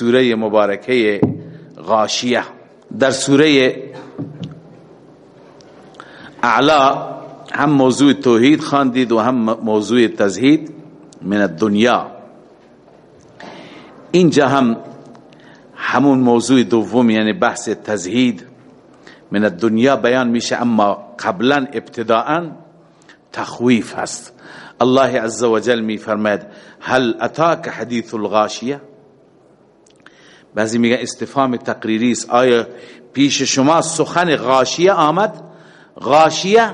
سوره مبارکه غاشیه. در سوره اعلا هم موضوع توحید خواندید و هم موضوع تزهید من الدنیا. اینجا هم همون موضوع دوم یعنی بحث تزهید من الدنیا بیان میشه اما قبلا ابتداءا تخویف هست. الله عز وجل می فرماید هل اتاک حدیث الغاشیه؟ بعضی میگه استفهام تقریری است. آیا پیش شما سخن غاشیه آمد؟ غاشیه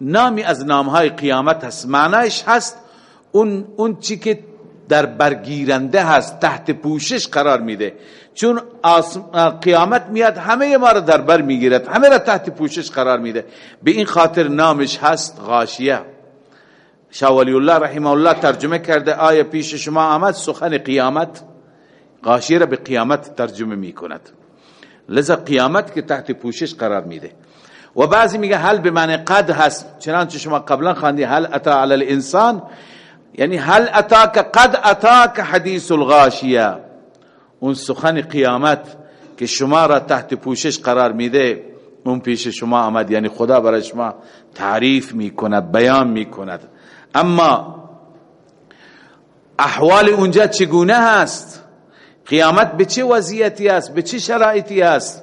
نامی از نامهای قیامت هست. معنیش هست اون, اون چی که در برگیرنده هست تحت پوشش قرار میده. چون قیامت میاد همه ما را در بر می‌گیرد همه را تحت پوشش قرار میده. به این خاطر نامش هست غاشیه. شاه ولی الله رحمه الله ترجمه کرده آیا پیش شما آمد سخن قیامت؟ غاشیه را به قیامت ترجمه می‌کند. لذا قیامت که تحت پوشش قرار میده. و بعضی میگه هل به معنی قد هست چنانچه شما قبلا خواندی هل اتی علی الانسان یعنی هل اتاک قد اتاک حدیث الغاشیة. اون سخن قیامت که شما را تحت پوشش قرار میده اون پیش شما آمد. یعنی خدا برای شما تعریف می‌کند بیان می‌کند. اما احوال اونجا چگونه هست؟ قیامت به چه وضعیتی است؟ به چه شرایطی است؟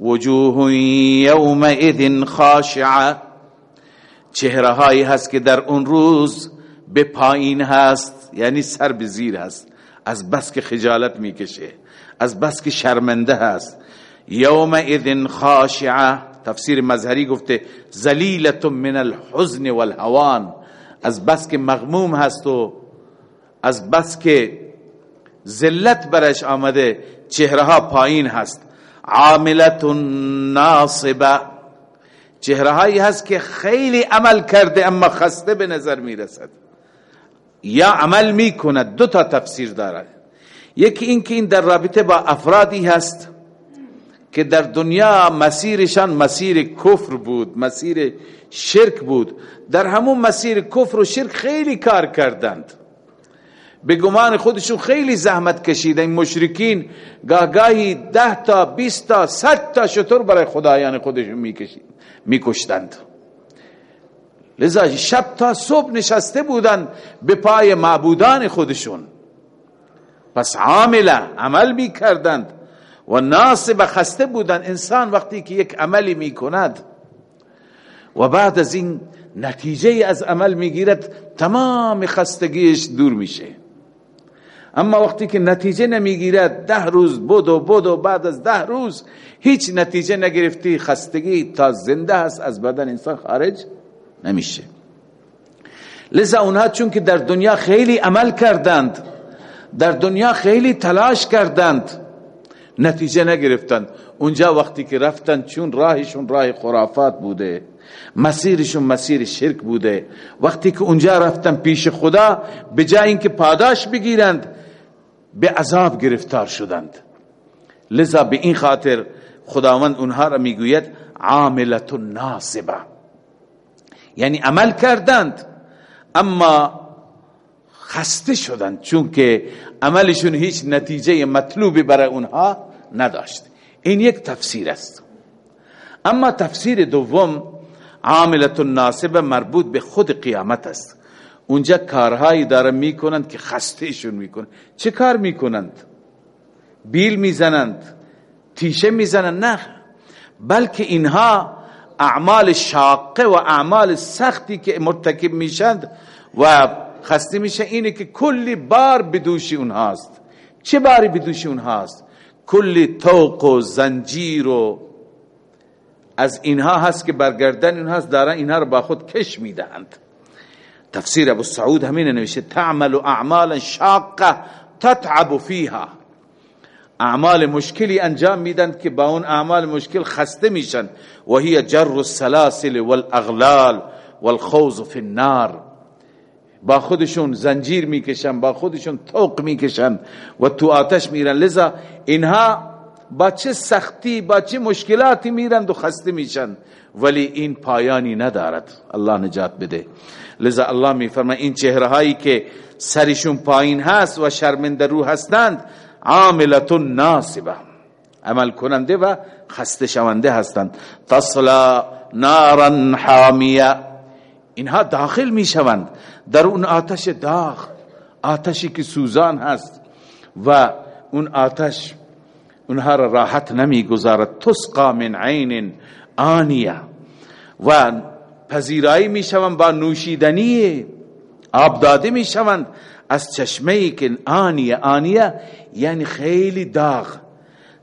وجوه یومئذ خاشعه. چهره هایی هست که در اون روز به پایین هست یعنی سر به زیر هست. از بس که خجالت می‌کشه از بس که شرمنده هست. یومئذ خاشعه. تفسیر مظهری گفته زلیلت من الحزن والهوان از بس که مغموم هست و از بس که ذلت برش آمده. چهره پایین هست. عاملت ناصبه. چهره هایی هست که خیلی عمل کرده اما خسته به نظر می‌رسد. یا عمل می‌کند. دو تا تفسیر دارد. یکی این که این در رابطه با افرادی هست که در دنیا مسیرشان مسیر کفر بود مسیر شرک بود. در همون مسیر کفر و شرک خیلی کار کردند. به گمان خودشون خیلی زحمت کشیدن این مشرکین. گاهی ده تا بیست تا صد تا شطور برای خدایان خودشون می‌کشید میکشتند. لذا شب تا صبح نشسته بودن به پای معبودان خودشون. پس عامله عمل می‌کردند و ناصب خسته بودن. انسان وقتی که یک عملی می‌کند و بعد از این نتیجه از عمل می‌گیرد تمام خستگیش دور میشه. اما وقتی که نتیجه نمی‌گیرد ده روز بود و بود و بعد از ده روز هیچ نتیجه نگرفتی خستگی تا زنده است از بدن انسان خارج نمیشه. لذا اونها چون که در دنیا خیلی عمل کردند در دنیا خیلی تلاش کردند نتیجه نگرفتند. اونجا وقتی که رفتند چون راهشون راه خرافات بوده مسیرشون مسیر شرک بوده. وقتی که اونجا رفتن پیش خدا به جای اینکه پاداش بگیرند به عذاب گرفتار شدند. لذا به این خاطر خداوند اونها را می‌گوید عاملت ناصبه یعنی عمل کردند اما خسته شدند چون که عملشون هیچ نتیجه مطلوبی برای اونها نداشت. این یک تفسیر است. اما تفسیر دوم عاملت ناسبه مربوط به خود قیامت است. اونجا کارهایی داره می‌کنند که خستهشون می‌کنند چه کار می‌کنند؟ بیل می‌زنند تیشه می‌زنند نه. بلکه اینها اعمال شاقه و اعمال سختی که مرتکب میشند و خسته میشه اینه که کلی بار بدوشی اونهاست. چه باری بدوشی اونهاست؟ کلی توق و زنجیر و از اینها هست که برگردن اینها هست دارن اینها رو با خود کش می‌دهند. تفسیر ابو سعود همین نوشته تعمل اعمالا شاقه تتعب فیها اعمال مشکلی انجام میدن که با اون اعمال مشکل خسته میشن و هی جر السلاسل والاغلال والخوض فی النار. با خودشون زنجیر می‌کشن با خودشون توق می‌کشن و تو آتش میرن لذا اینها با چه سختی با چه مشکلاتی میرند و خسته میشن ولی این پایانی ندارد. الله نجات بده. لذا الله میفرماید این چهره هایی که سرشون پایین هست و شرمنده رو هستند عاملت ناصبه. عمل کننده و خسته شونده هستند. تصلا نارا حامیه. اینها داخل می شوند در اون آتش داغ آتشی که سوزان هست و اون آتش اونها را راحت نمی گذارد تسقا من عین آنیه. و پذیرایی می شوند با نوشیدنی آب داده می شوند از چشمه ای که آنیه آنیه یعنی خیلی داغ.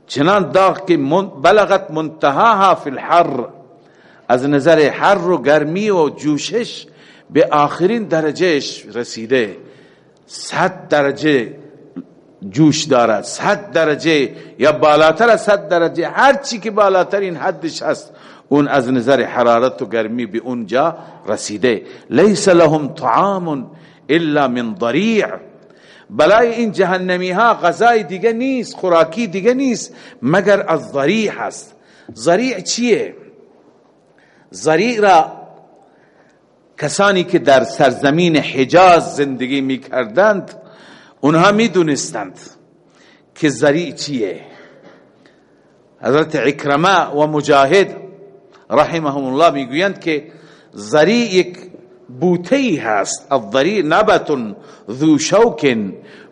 چنان داغ که بلغت منتهاها فی الحر. از نظر حر و گرمی و جوشش به آخرین درجهش رسیده. صد درجه جوش دارد. صد درجه یا بالاتر از صد درجه. هر چی که بالاتر این حدش هست اون از نظر حرارت و گرمی به اونجا رسیده. لیس لهم طعام الا من ضریع. بلای این جهنمی ها غذای دیگه نیست خوراکی دیگه نیست مگر از ضریع هست. ضریع چیه؟ ضریع را کسانی که در سرزمین حجاز زندگی می کردند اونها می دونستند که ضریع چیه. حضرت عکرمه و مجاهد رحمهم الله می‌گویند که ضریع یک بوته هست. الضریع نبت ذو شوک.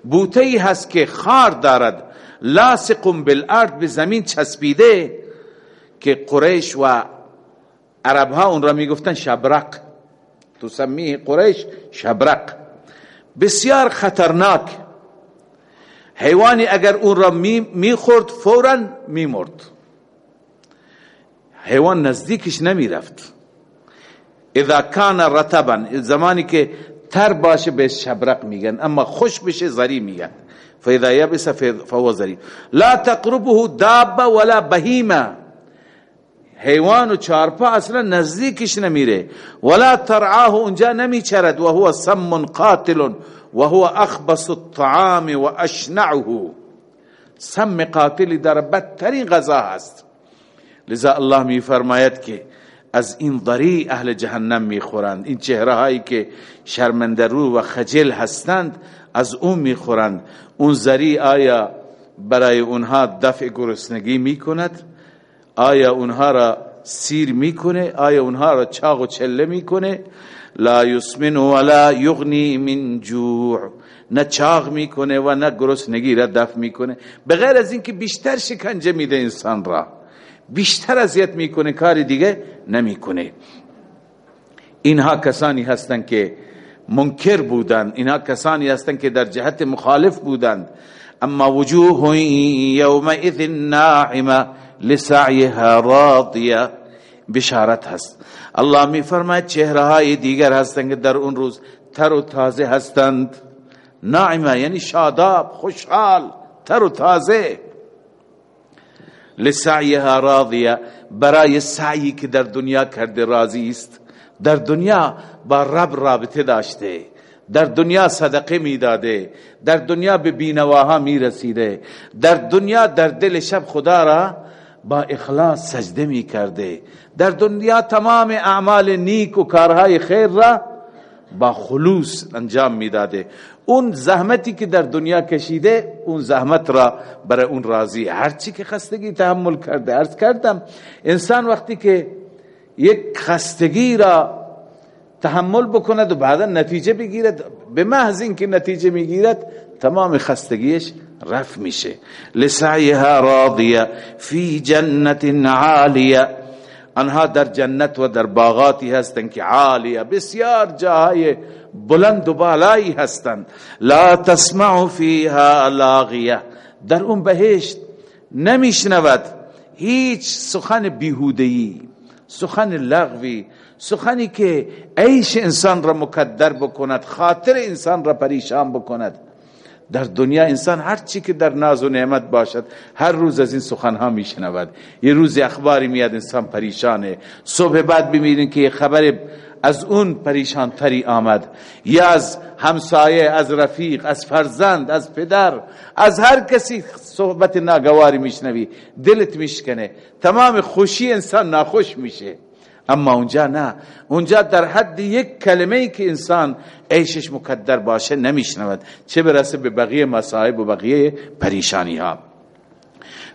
بوته هست که خار دارد لاصق بالارض به زمین چسبیده که قریش و عرب ها اون را می‌گفتن شبرق. تسمیه قریش شبرق. بسیار خطرناک. حیوانی اگر اون را می‌خورد فورا میمرد. حیوان نزدیکش نمی‌رفت. اذا کان رتبا زمانی که تر باشه به شبرق میگن اما خوش بشه زری میگن. فاذا یبس فهو زری. لا تقربه دابه ولا بهیمه حیوان و چارپا اصلا نزدیکش نمیره. ولا ترعاه اونجا نمیچرد. و هو سم قاتل. و هو اخبص الطعام و اشنعه سم قاتلی در بدترین غذا هست. لذا الله می فرماید که از این ضری اهل جهنم می‌خورند. این چهره هایی که شرمنده رو و خجل هستند از اون می‌خورند. اون ضری آیا برای اونها دفع گرسنگی می‌کند؟ آیا اونها را سیر می‌کنه؟ آیا اونها را چاق و چله می‌کنه؟ لا یسمن ولا یغنی من جوع. نه چاق می‌کنه و نه گرسنگی را دفع می‌کنه. بغیر از اینکه بیشتر شکنجه میده انسان را. بیشتر اذیت می‌کنه کار دیگه نمی‌کنه. اینها کسانی هستند که منکر بودند. اینها کسانی هستند که در جهت مخالف بودند. اما وجوه یومئذ ناعمه لسعیها راضیه. بشارت هست. الله می فرماید چهره های دیگر هستند که در اون روز تر و تازه هستند. ناعمه یعنی شاداب خوشحال تر و تازه. لسعیها راضیه برای سعی که در دنیا کرده راضی است. در دنیا با رب رابطه داشته. در دنیا صدقه می‌داده. در دنیا به بینواها می‌رسیده. در دنیا در دل شب خدا را با اخلاص سجده می کرده. در دنیا تمام اعمال نیک و کارهای خیر را با خلوص انجام می‌داده اون زحمتی که در دنیا کشیده اون زحمت را برای اون راضی. هرچی که خستگی تحمل کرده عرض کردم انسان وقتی که یک خستگی را تحمل بکند و بعدا نتیجه بگیرد به محض اینکه نتیجه می‌گیرد تمام خستگیش رف میشه. لسعیها راضیه فی جنت عالیه. آنها در جنت و در باغاتی هستند که عالیه. بسیار جاهای بلند و بالایی هستند. لا تسمع فیها لاغیه. در اون بهشت نمیشنود. هیچ سخن بیهودهی سخن لغوی سخنی که عیش انسان را مکدر بکند خاطر انسان را پریشان بکند. در دنیا انسان هر چی که در ناز و نعمت باشد هر روز از این سخن ها میشنود. یه روز اخباری میاد انسان پریشانه. صبح بعد ببینید که خبر از اون پریشان تری آمد. یا از همسایه از رفیق از فرزند از پدر از هر کسی صحبت ناگواری میشنوی. دلت میشکنه. تمام خوشی انسان ناخوش میشه. اما اونجا نه. اونجا در حد یک کلمه ای که انسان عیشش مکدر باشه نمیشنود. چه برسه به بقیه مصائب و بقیه پریشانی ها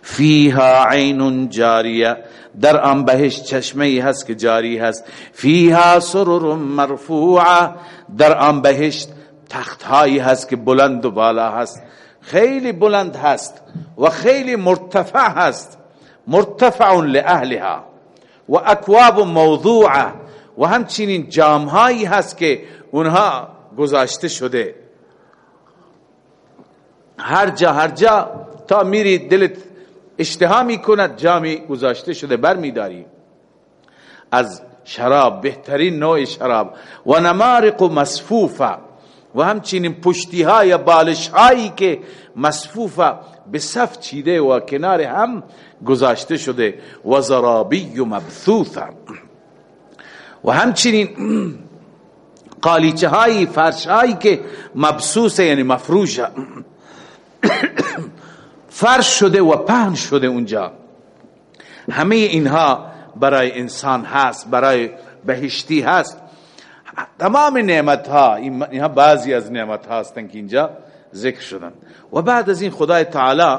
فیها عین جاریه. در آن بهش چشمه ای هست که جاری هست. فیها سرر مرفوعه. در آن بهشت تخت هایی هست که بلند و بالا هست. خیلی بلند هست و خیلی مرتفع هست. مرتفع لأهلها. و اکواب موضوعه. و همچنین جامهایی هست که اونها گذاشته شده. هر جا هر جا تا میری دلت اشتها می‌کند جامی گذاشته شده بر میداری از شراب بهترین نوع شراب. و نمارق مصفوفه. و همچنین پشتی های بالش هایی که مصفوفه. به صف چیده و کنار هم گذاشته شده. و زرابی و مبثوثه و همچنین قالیچه های فرش هایی که مبسوسه یعنی مفروشه فرش شده و پهن شده اونجا. همه اینها برای انسان هست برای بهشتی هست. تمام نعمت ها اینها بعضی از نعمت ها هستن که اینجا. ذکر شدن. و بعد از این خدای تعالی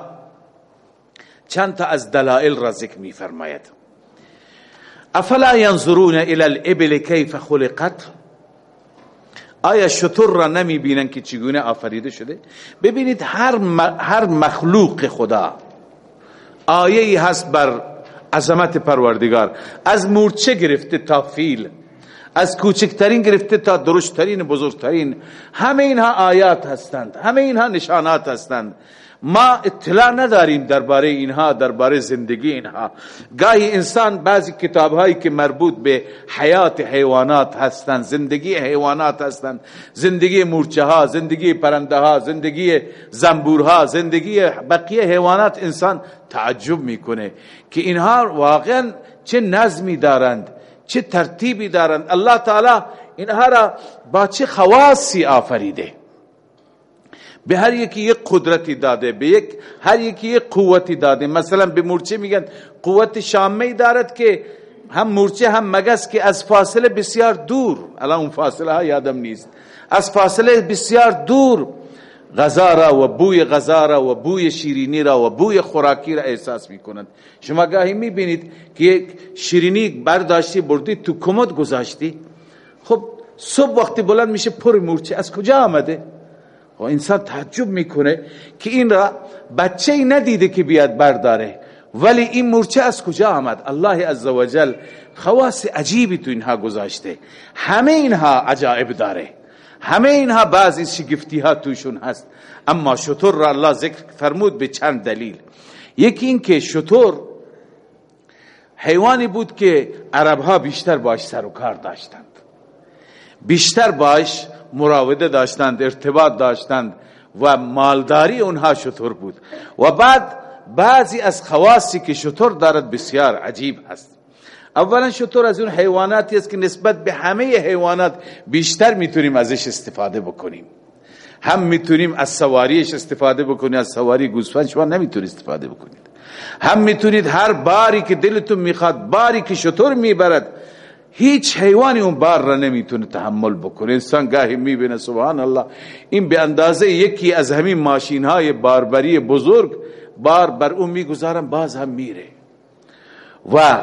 چند تا از دلائل را ذکر می فرماید افلا ينظرون الى الابل كيف خلقت؟ آیا شطور را نمی بینن که چگونه آفریده شده؟ ببینید هر, هر مخلوق خدا آیه هست بر عظمت پروردگار. از مورچه گرفته تا فیل. از کوچکترین گرفته تا درشترین بزرگترین. همه اینها آیات هستند. همه اینها نشانات هستند. ما اطلاع نداریم درباره اینها درباره زندگی اینها. گاهی انسان بعضی کتاب هایی که مربوط به حیات حیوانات هستند زندگی حیوانات هستند. زندگی مورچه ها زندگی پرنده ها زندگی زنبورها زندگی بقیه حیوانات انسان تعجب می‌کنه که اینها واقعا چه نظمی دارند. چه ترتیبی دارند؟ الله تعالی اینها را با چه خواصی آفریده؟ به هر یکی یک قدرتی داده به یک هر یکی یک قوتی داده. مثلا به مورچه میگن قوت شامه دارد که هم مورچه هم مگس که از فاصله بسیار دور. الان اون فاصله ها یادم نیست. از فاصله بسیار دور غذا را و بوی غذا را و بوی شیرینی را و بوی خوراکی را احساس می‌کنند. شما گاهی می‌بینید که یک شیرینی برداشتی بردی تو کمد گذاشتی. خب صبح وقتی بلند میشه پر مورچه از کجا آمده؟ و انسان تعجب می‌کنه که این را بچه ای ندیده که بیاد برداره. ولی این مورچه از کجا آمد؟ الله عزوجل خواص عجیبی تو اینها گذاشته. همه اینها عجائب داره. همه اینها بعضی شگفتی ها توشون هست. اما شطور را الله ذکر فرمود به چند دلیل. یکی این که شطور حیوانی بود که عرب ها بیشتر باش سر و کار داشتند. بیشتر باش مراوده داشتند ارتباط داشتند و مالداری اونها شطور بود. و بعد بعضی از خواصی که شطور دارد بسیار عجیب هست. اولا شطور از اون حیواناتی است که نسبت به همه حیوانات بیشتر می‌تونیم ازش استفاده بکنیم. هم می‌تونیم از سواریش استفاده بکنیم از سواری گوسفند شما نمی‌تونید استفاده بکنید. هم می‌تونید هر باری که دلتون می‌خواد باری که شطور می‌برد هیچ حیوانی اون بار را نمی‌تونه تحمل بکنه. انسان گاهی می‌بینه سبحان الله این به اندازه یکی از همین ماشین های باربری بزرگ بار بر اون می‌گذارن باز هم میره. و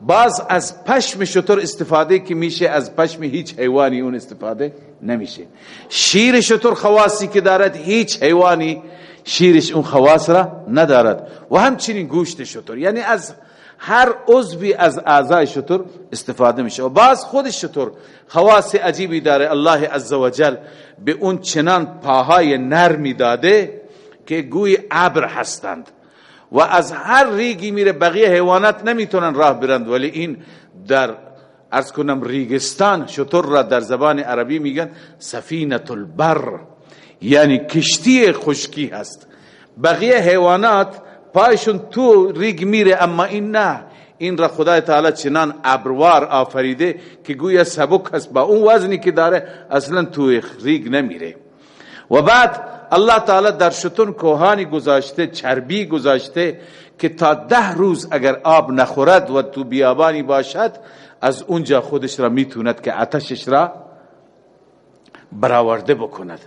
باز از پشم شطور استفاده که میشه از پشم هیچ حیوانی اون استفاده نمیشه. شیر شطور خواصی که دارد هیچ حیوانی شیرش اون خواص را ندارد. و همچنین گوشت شطور. یعنی از هر عضوی از اعضای شطور استفاده میشه. و باز خود شطور خواص عجیبی داره. الله عزوجل به اون چنان پاهای نرمی داده که گوی ابر هستند. و از هر ریگی میره بقیه حیوانات نمی‌تونن راه برند. ولی این در ارز کنم ریگستان شطور را در زبان عربی میگن سفینت البر یعنی کشتی خشکی هست. بقیه حیوانات پایشون تو ریگ میره اما این نه. این را خدای تعالی چنان ابروار آفریده که گویا سبک هست. با اون وزنی که داره اصلا تو ریگ نمیره. و بعد الله تعالی در شتون کوهانی گذاشته چربی گذاشته که تا ده روز اگر آب نخورد و تو بیابانی باشد از اونجا خودش را می‌توند که آتشش را برآورده بکند.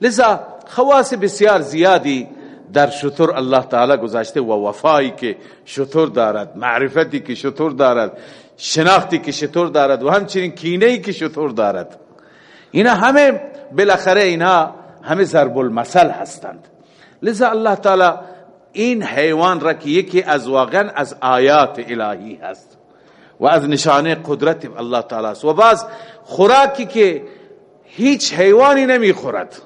لذا خواص بسیار زیادی در شطور الله تعالی گذاشته و وفایی که شطور دارد معرفتی که شطور دارد شناختی که شطور دارد و همچنین کینه که شطور دارد. اینا همه بالاخره اینا همه ضرب المثل هستند. لذا الله تعالی این حیوان را که یکی از واقعا از آیات الهی هست و از نشانه قدرت الله تعالی است. و بعض خوراکی که هیچ حیوانی نمی خورد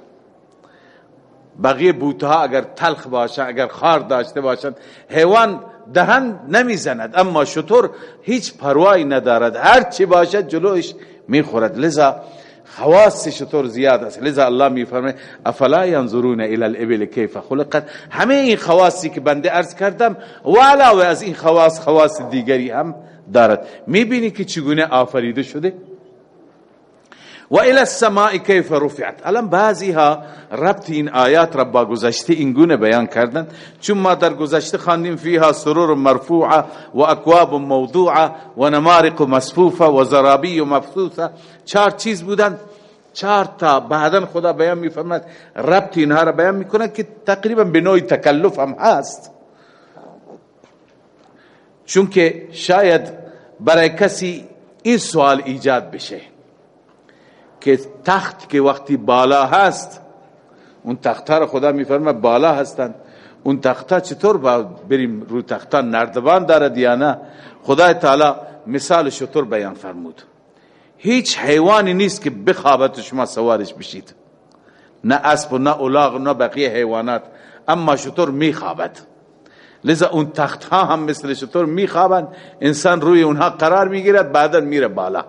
بقیه بوتها اگر تلخ باشن اگر خار داشته باشند حیوان دهن نمی‌زند. اما شطور هیچ پروایی ندارد. هر چی باشد جلوش می‌خورد. لذا خواص شطور زیاد است. لذا الله میفرمه افلا ينظرون الى الابل كيف خلقت؟ همه این خواصی که بنده عرض کردم و علاوه از این خواص خواص دیگری هم دارد. می‌بینی که چگونه آفریده شده؟ و الى السماء كيف رفعت الان بعضی ها ربط این آیات را با گذشته این گونه بیان کردن چون ما در گذشته خواندیم فیها سرور مرفوعه و اکواب موضوعه و نمارق مصفوفه و زرابی مبثوثه چهار چیز بودن چهار تا بعدا خدا بیان میفرماد ربط اینها را بیان می‌کنه که تقریبا به نوع تکلف هم هست چون که شاید برای کسی این سوال ایجاد بشه که تخت که وقتی بالا هست اون تخت رو خدا میفرمه بالا هستند اون تخت چطور با بریم رو تختا نردبان دارد یا نه خدا تعالی مثال شطور بیان فرمود. هیچ حیوانی نیست که بخوابت شما سوارش بشید. نه اسب و نه اولاغ نه بقیه حیوانات. اما شطور میخوابد. لذا اون تخت ها هم مثل شطور میخوابند انسان روی اونها قرار می‌گیرد بعدا میره بالا.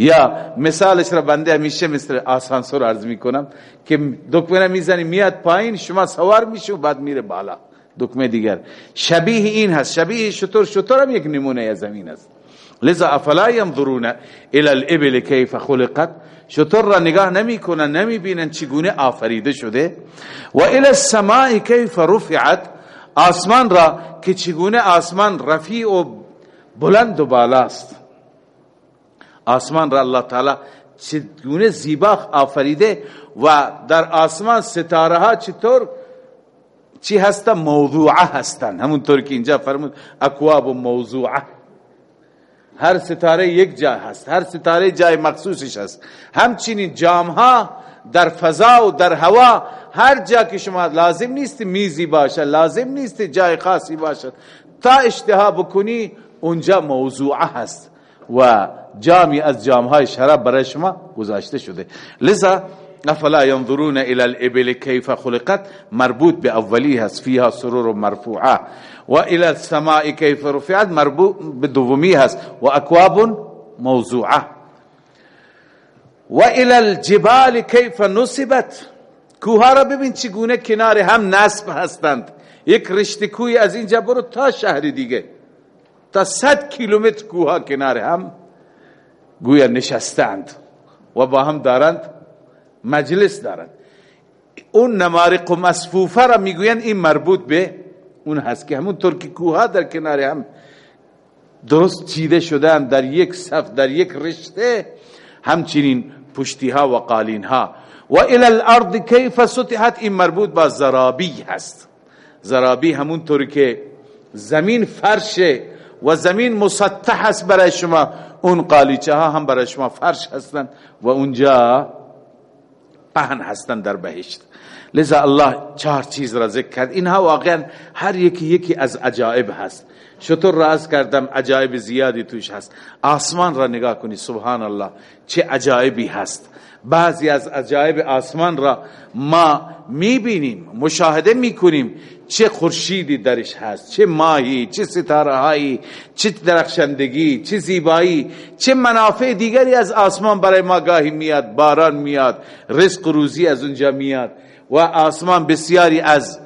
یا مثالش را بنده همیشه مثل آسانسور عرض می‌کنم که دکمه می‌زنی میاد پایین شما سوار میشه و بعد میره بالا. دکمه دیگر. شبیه این هست. شبیه شطور. شطور هم یک نمونه از زمین است. لذا افلا ينظرون الى الابل كيف خلقت؟ شطور را نگاه نمی کنن نمی بینن چگونه آفریده شده. و الى السماء كيف رفعت؟ آسمان را که چگونه آسمان رفیع و بلند و بالاست. آسمان را الله تعالی چگونه زیبا آفریده و در آسمان ستاره ها چطور چی هستن؟ موضوعه هستن. همونطور که اینجا فرمود اکواب و موضوعه. هر ستاره یک جا هست هر ستاره جای مخصوصش هست. همچنین جام ها در فضا و در هوا هر جا که شما لازم نیست میزی باشه لازم نیست جای خاصی باشه تا اشتها بکنی اونجا موضوعه هست و جامی از جامهای شراب برای شما گذاشته شده. لذا افلا ينظرون الى الابل كيف خلقت؟ مربوط به اولی هست. فيها سرور مرفوعه. و الى السماء كيف رفعت؟ مربوط به دومی هست. و اکواب موضوعه. و الى الجبال كيف نصبت؟ کوها را ببین چگونه کنار هم نصب هستند. یک رشته کوی از اینجا برو تا شهر دیگه. تا صد کیلومتر کوها کنار هم گویا نشستند و با هم دارند مجلس دارند. اون نمارق و مصفوفه را می‌گویند این مربوط به اون هست که همونطور که کوها در کنار هم درست چیده شدن در یک صف در یک رشته همچنین پشتی ها و قالین ها و الى الارض کیف سطحت؟ این مربوط با زرابی هست. زرابی همونطور که زمین فرشه و زمین مسطح است برای شما. اون قالیچه ها هم برای شما فرش هستند و اونجا پهن هستند در بهشت. لذا الله چهار چیز را ذکر کرد. اینها واقعا هر یکی یکی از عجائب هست. شطور راز کردم عجائب زیادی توش هست. آسمان را نگاه کنی سبحان الله چه عجائبی هست. بعضی از عجایب آسمان را ما می‌بینیم مشاهده می‌کنیم. چه خورشیدی درش هست چه ماهی چه ستاره هایی چه درخشندگی چه زیبایی چه منافع دیگری از آسمان برای ما گاهی میاد باران میاد رزق روزی از اونجا میاد. و آسمان بسیاری از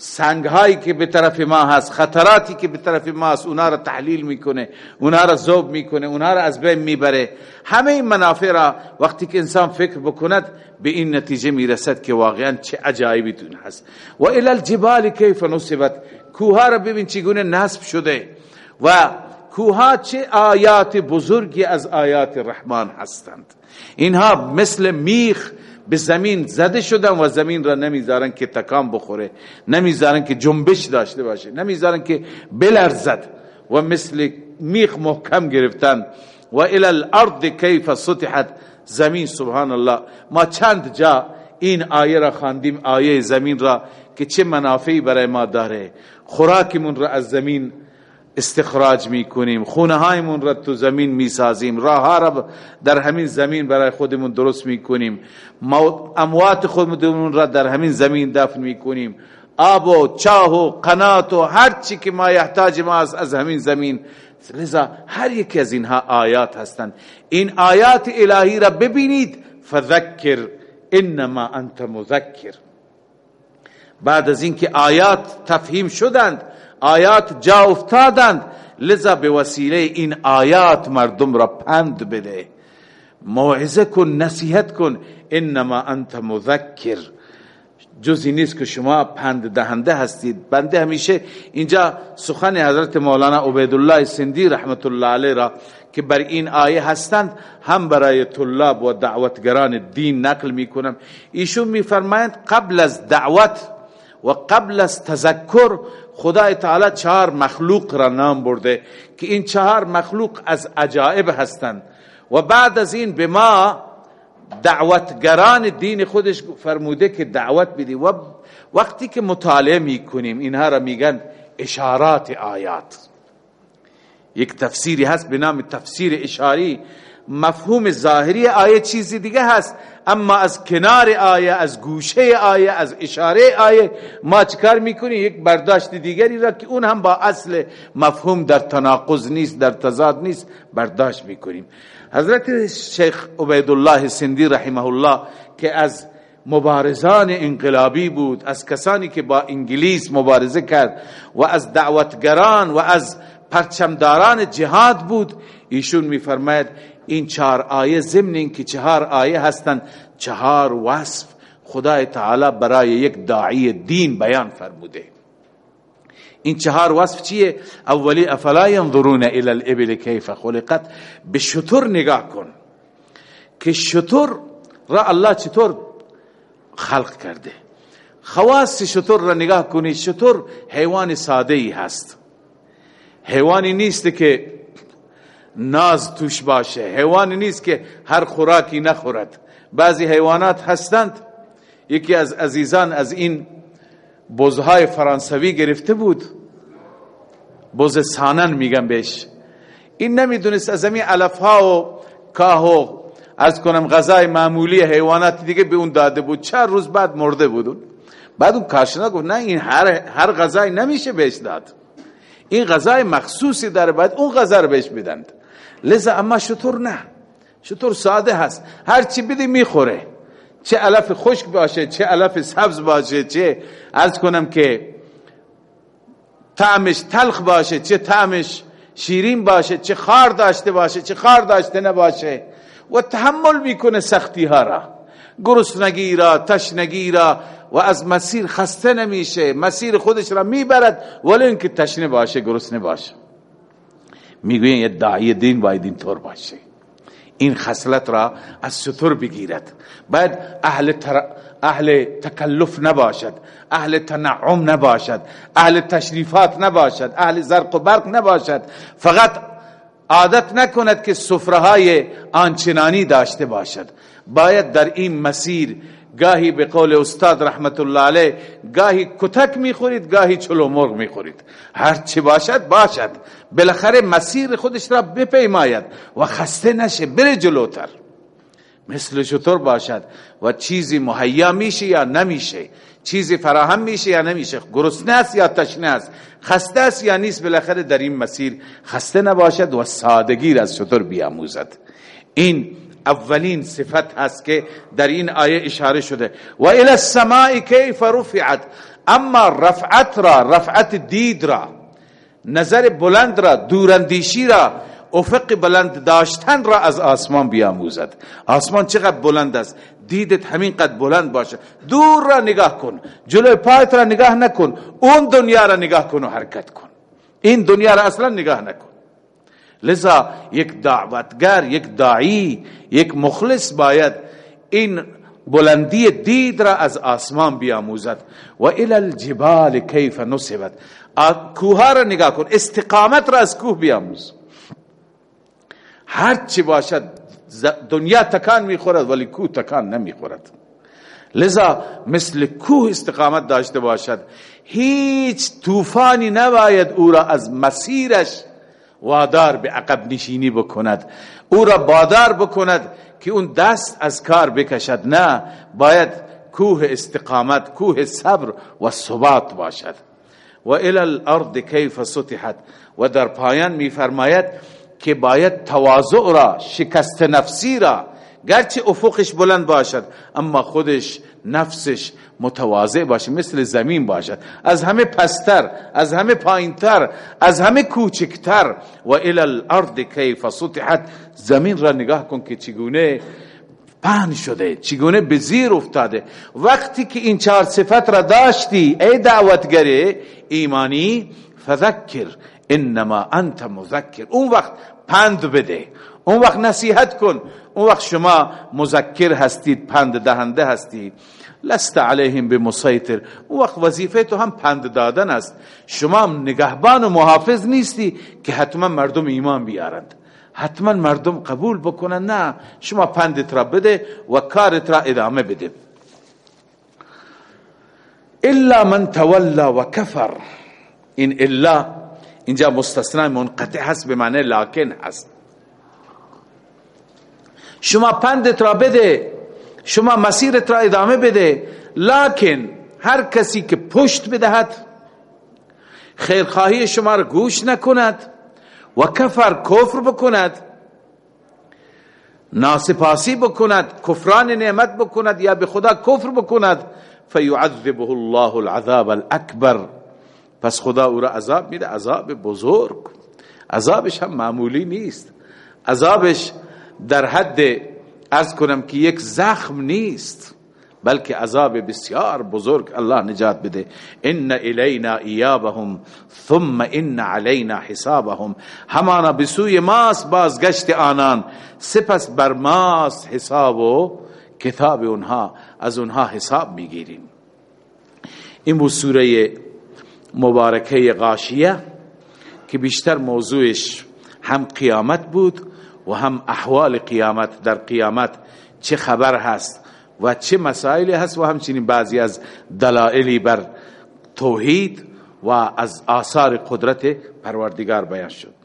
سنگ هایی که به طرف ما هست خطراتی که به طرف ما هست اونا را تحلیل می‌کنه اونا را ذوب می‌کنه اونا را از بین می‌بره. همه این منافع را وقتی که انسان فکر بکند به این نتیجه می‌رسد که واقعا چه عجایبی تون هست. و الى الجبال کیف نصبت کوها را ببین چگونه نصب شده. و کوها چه آیات بزرگی از آیات رحمان هستند. اینها مثل میخ به زمین زده شدن و زمین را نمی‌ذارن که تکان بخوره نمی‌ذارن که جنبش داشته باشه نمی‌ذارن که بلرزد و مثل میخ محکم گرفتن. و الى الارض کیف سطحت. زمین سبحان الله ما چند جا این آیه را خواندیم آیه زمین را که چه منافعی برای ما داره. خوراکمون را از زمین استخراج می‌کنیم. خونه هایمون را تو زمین می‌سازیم. راه ها را در همین زمین برای خودمون درست می‌کنیم. اموات خودمون را در همین زمین دفن می‌کنیم. آب و چاه و قنات و هر چی که ما یحتاج ما از همین زمین. لذا هر یکی از اینها آیات هستند. این آیات الهی را ببینید. فذکر. انما انت مذکر. بعد از اینکه آیات تفهیم شدند آیات جا افتادند لذا به وسیله این آیات مردم را پند بده. موعظه کن نصیحت کن انما انت مذکر. جزی نیست که شما پند دهنده هستید. بنده همیشه اینجا سخن حضرت مولانا عبیدالله سندی رحمت الله علیه را که بر این آیه هستند هم برای طلاب و دعوتگران دین نقل می‌کنم. ایشون میفرمایند قبل از دعوت و قبل از تذکر خدای تعالی چهار مخلوق را نام برده که این چهار مخلوق از عجائب هستند. و بعد از این به ما دعوتگران دین خودش فرموده که دعوت بدی. و وقتی که مطالعه می‌کنیم اینها را میگن اشارات آیات. یک تفسیری هست به نام تفسیر اشاری. مفهوم ظاهری آیه چیزی دیگه هست. اما از کنار آیه از گوشه آیه از اشاره آیه ما چکار می‌کنیم یک برداشت دیگری را که اون هم با اصل مفهوم در تناقض نیست در تضاد نیست برداشت می‌کنیم. حضرت شیخ عبیدالله سندی رحمه الله که از مبارزان انقلابی بود از کسانی که با انگلیس مبارزه کرد و از دعوتگران و از پرچمداران جهاد بود ایشون میفرماید این چهار آیه ضمن این که چهار آیه هستند چهار وصف خدای تعالی برای یک داعی دین بیان فرموده. این چهار وصف چیه؟ اولی افلا ينظرون الى الابل کیف خلقت؟ به شطور نگاه کن. که شطور را الله چطور خلق کرده؟ خواص شطور را نگاه کنید شطور حیوان ساده ای هست. حیوانی نیست که ناز توش باشه. حیوانی نیست که هر خوراکی نخورد. بعضی حیوانات هستند. یکی از عزیزان از این بزهای فرانسوی گرفته بود. بز سانن میگم بهش. این نمی‌دونست از همین علف ها و کاه و از کنم غذای معمولی حیوانات دیگه به اون داده بود. چند روز بعد مرده بود. بعد اون کاشنا گفت نه این هر, هر غذای نمیشه بهش داد. این غذای مخصوصی داره باید اون غذا رو بهش بدند. لذا اما شطور نه. شطور ساده هست. هر چی بدی می‌خوره. چه علف خشک باشه چه علف سبز باشه چه از کنم که طعمش تلخ باشه چه طعمش شیرین باشه چه خار داشته باشه چه خار داشته نباشه. و تحمل می‌کنه سختی ها را. گرسنگی را تشنگی را و از مسیر خسته نمیشه. مسیر خودش را می‌برد ولی اینکه تشنه باشه گرسنه باشه می‌گوین یه داعی دین باید این طور باشه. این خصلت را از شطور بگیرد. باید اهل, تر... اهل تکلف نباشد اهل تنعم نباشد اهل تشریفات نباشد اهل زرق و برق نباشد. فقط عادت نکند که سفره های آنچنانی داشته باشد. باید در این مسیر گاهی به قول استاد رحمت الله علیه گاهی کتک می‌خورید گاهی چلو مرغ می‌خورید. هر چی باشد باشد. بالاخره مسیر خودش را بپیماید و خسته نشه بره جلوتر. مثل شطور باشد؟ و چیزی مهیا میشه یا نمیشه؟ چیزی فراهم میشه یا نمیشه؟ گرسنه است یا تشنه است؟ خسته است یا نیست؟ بالاخره در این مسیر خسته نباشد و سادگی از شطور بیاموزد؟ این اولین صفت هست که در این آیه اشاره شده. و الى السماء کیف رفعت. اما رفعت را رفعت دید را نظر بلند را دوراندیشی را افق بلند داشتن را از آسمان بیاموزد. آسمان چقدر بلند است؟ دیدت همین قد بلند باشه. دور را نگاه کن جلوی پایت را نگاه نکن اون دنیا را نگاه کن و حرکت کن. این دنیا را اصلا نگاه نکن. لذا یک دعوتگر یک داعی یک مخلص باید این بلندی دید را از آسمان بیاموزد. و الى الجبال کیف نصبت. کوه را نگاه کن استقامت را از کوه بیاموز. هر چی باشد دنیا تکان می‌خورد ولی کوه تکان نمی‌خورد. لذا مثل کوه استقامت داشته باشد. هیچ طوفانی نباید او را از مسیرش وادار به عقب نشینی بکند. او را بادار بکند که اون دست از کار بکشد. نه باید کوه استقامت کوه صبر و ثبات باشد. و الى الارض کیف سطحت. و در پایان میفرماید که باید تواضع را شکست نفسی را گرچه افقش بلند باشد اما خودش نفسش متواضع باشه مثل زمین باشد. از همه پستر از همه پایینتر از همه کوچکتر. و الى الارض کیف سطحت. زمین را نگاه کن که چگونه پهن شده چگونه به زیر افتاده. وقتی که این چهار صفت را داشتی ای دعوتگر ایمانی فذکر انما انت مذکر. اون وقت پند بده. اون وقت نصیحت کن. اون وقت شما مذکر هستید پند دهنده هستید. لست علیهم بمسیطر. اون وقت وظیفه تو هم پند دادن است. شما نگهبان و محافظ نیستی که حتما مردم ایمان بیارند. حتما مردم قبول بکنن. نه شما پندت را بده و کارت را ادامه بده. الا من تولا و کفر. این الا اینجا مستثنا منقطع هست به معنی لکن هست. شما پندت را بده شما مسیرت را ادامه بده. لکن هر کسی که پشت بدهد خیرخواهی شما را گوش نکند و کفر کفر بکند ناسپاسی بکند کفران نعمت بکند یا به خدا کفر بکند. فیعذبه الله العذاب الاکبر. پس خدا او را عذاب میده عذاب بزرگ. عذابش هم معمولی نیست. عذابش در حد از کنم که یک زخم نیست بلکه عذاب بسیار بزرگ الله نجات بده. ان الینا ایابهم ثم ان علینا حسابهم. همانا بسوی ماست بازگشت آنان. سپس بر ماست حساب و کتاب اونها. از اونها حساب می‌گیریم. این بود سوره مبارکه غاشیه که بیشتر موضوعش هم قیامت بود و هم احوال قیامت در قیامت چه خبر هست و چه مسائلی هست و همچنین بعضی از دلائلی بر توحید و از آثار قدرت پروردگار بیان شد.